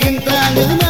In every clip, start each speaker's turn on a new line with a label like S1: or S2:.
S1: gini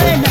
S1: Hey.